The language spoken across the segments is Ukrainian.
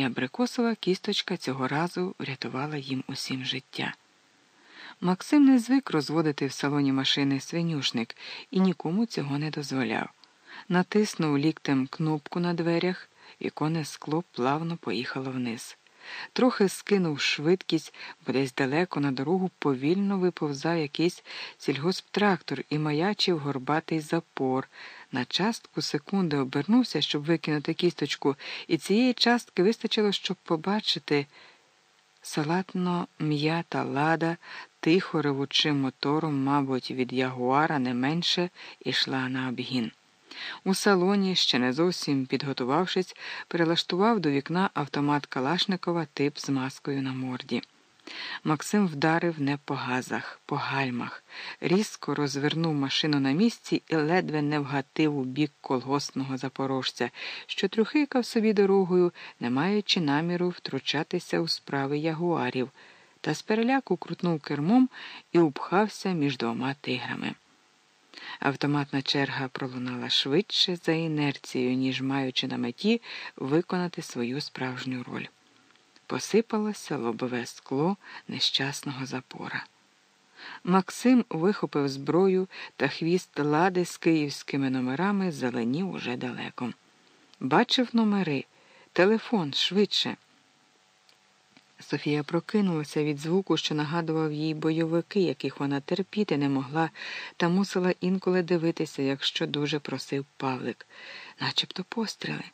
і абрикосова кісточка цього разу врятувала їм усім життя. Максим не звик розводити в салоні машини свинюшник і нікому цього не дозволяв. Натиснув ліктем кнопку на дверях, віконне скло плавно поїхало вниз. Трохи скинув швидкість, бо десь далеко на дорогу повільно виповзав якийсь сільгосптрактор і маячив горбатий запор. На частку секунди обернувся, щоб викинути кісточку, і цієї частки вистачило, щоб побачити салатно м'ята лада, тихо ревучим мотором, мабуть, від ягуара не менше, ішла на обгін. У салоні, ще не зовсім підготувавшись, перелаштував до вікна автомат Калашникова тип з маскою на морді. Максим вдарив не по газах, по гальмах, різко розвернув машину на місці і ледве не вгатив у бік колгосного запорожця, що трюхикав собі дорогою, не маючи наміру втручатися у справи ягуарів, та з переляку крутнув кермом і упхався між двома тиграми. Автоматна черга пролунала швидше за інерцією, ніж маючи на меті виконати свою справжню роль. Посипалося лобове скло нещасного запора. Максим вихопив зброю та хвіст лади з київськими номерами зеленів уже далеко. Бачив номери, телефон швидше. Софія прокинулася від звуку, що нагадував їй бойовики, яких вона терпіти не могла, та мусила інколи дивитися, якщо дуже просив Павлик, начебто постріли.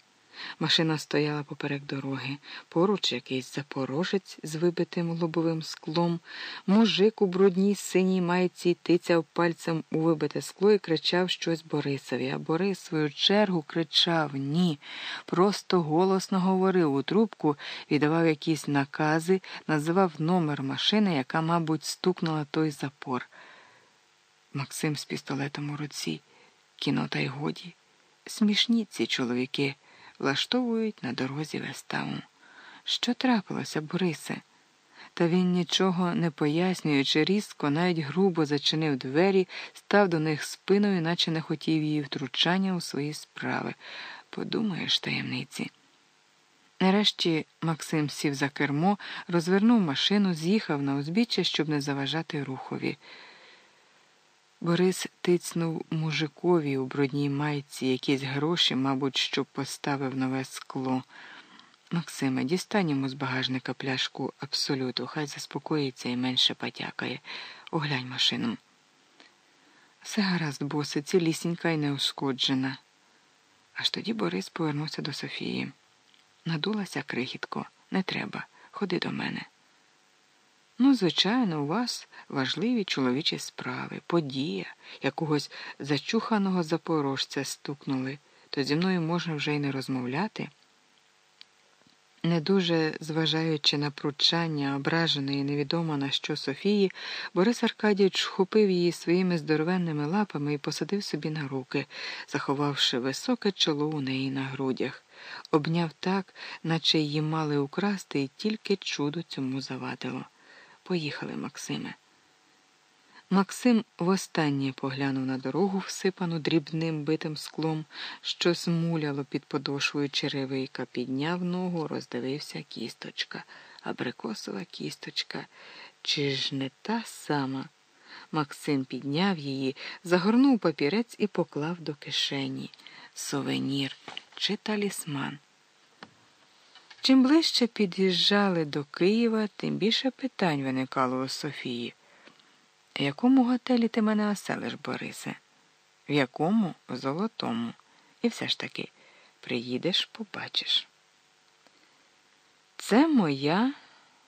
Машина стояла поперек дороги, поруч якийсь запорожець з вибитим лобовим склом, мужик у брудній синій майці тицяв пальцем у вибите скло і кричав щось Борисові, а Борис, в свою чергу, кричав ні. Просто голосно говорив у трубку, віддавав якісь накази, називав номер машини, яка, мабуть, стукнула той запор. Максим з пістолетом у руці, кіно та й годі. Смішні ці чоловіки влаштовують на дорозі виставу. Що трапилося, Борисе? Та він, нічого не пояснюючи, різко, навіть грубо зачинив двері, став до них спиною, наче не хотів її втручання у свої справи. Подумаєш, таємниці. Нарешті Максим сів за кермо, розвернув машину, з'їхав на узбіччя, щоб не заважати рухові. Борис тицнув мужикові у брудній майці якісь гроші, мабуть, щоб поставив нове скло. Максиме, дістань з багажника пляшку абсолюту, хай заспокоїться і менше потякає. Оглянь машину. Все гаразд, босе, цілісінька і неушкоджена. Аж тоді Борис повернувся до Софії. Надулася крихітко, не треба, ходи до мене. Ну, звичайно, у вас важливі чоловічі справи, подія, якогось зачуханого запорожця стукнули, то зі мною можна вже й не розмовляти. Не дуже зважаючи на пручання, ображеної невідомо на що Софії, Борис Аркадійович хопив її своїми здоровенними лапами і посадив собі на руки, заховавши високе чоло у неї на грудях, обняв так, наче її мали украсти, і тільки чудо цьому завадило. Поїхали, Максиме. Максим востаннє поглянув на дорогу, всипану дрібним битим склом, що смуляло під подошвою черевика, підняв ногу, роздивився кісточка, абрикосова кісточка. Чи ж не та сама? Максим підняв її, загорнув папірець і поклав до кишені. Сувенір чи талісман. Чим ближче під'їжджали до Києва, тим більше питань виникало у Софії. В якому готелі ти мене оселиш, Борисе? В якому? Золотому. І все ж таки, приїдеш, побачиш. Це моя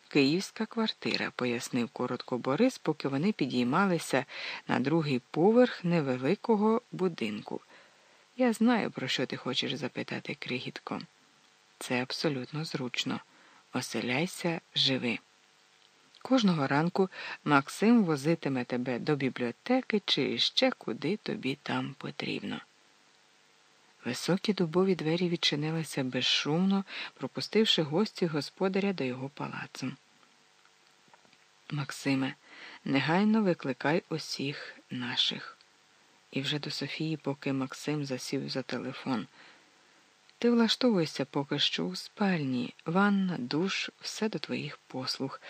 київська квартира, пояснив коротко Борис, поки вони підіймалися на другий поверх невеликого будинку. Я знаю, про що ти хочеш запитати, крихітко. Це абсолютно зручно. Оселяйся, живи. Кожного ранку Максим возитиме тебе до бібліотеки чи ще куди тобі там потрібно. Високі дубові двері відчинилися безшумно, пропустивши гості господаря до його палацу. Максиме, негайно викликай усіх наших. І вже до Софії, поки Максим засів за телефон. Ти влаштовуйся поки що у спальні, ванна, душ, все до твоїх послуг.